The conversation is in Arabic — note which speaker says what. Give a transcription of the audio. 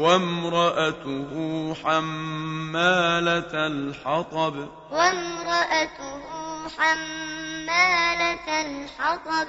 Speaker 1: وامرأته حمالة الحطب. وامرأته حمالة الحطب.